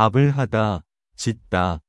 밥을 하다, 짓다,